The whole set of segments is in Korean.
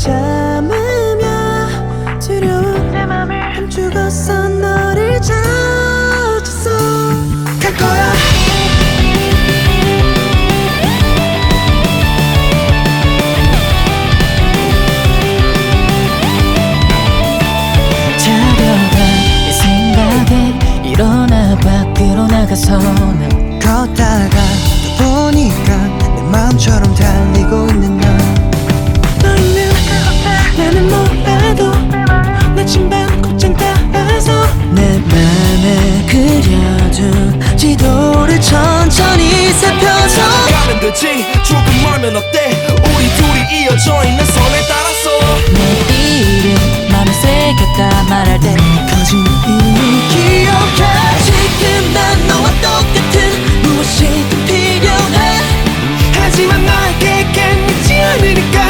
참으며 두려운 내 맘을 힘주고서 너를 찾았어. 갈 거야. 자려다 이 생각에 일어나 밖으로 나가서는 걷다 되지 조금 멀면 어때? 우리 둘이 이어져 있는 선에 따라서. 내 이름 맘에 새겼다 말할 때 이미 기억해 지금 난 너와 똑같은 무엇이든 필요해? 하지만 나에겐 믿지 않으니까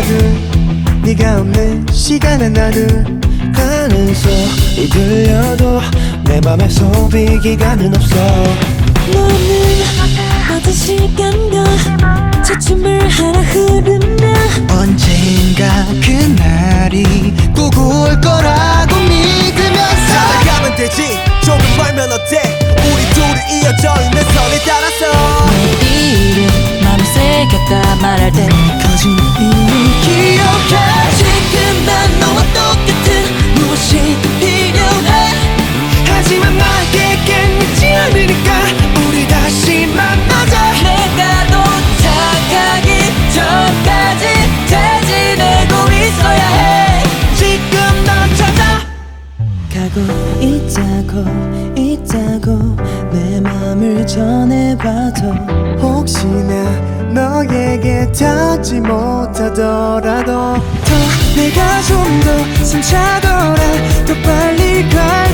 나도 네가 없는 시간은 나도 가는 소리 들려도 내 맘에 소비 기간은 없어. 너는 어떤 시간과 저춤을 하나 흐르면 거 있다고 내 맘을 전해봐도 혹시나 너에게 닿지 못하더라도 더 내가 좀 더 숨차더라 더 빨리 갈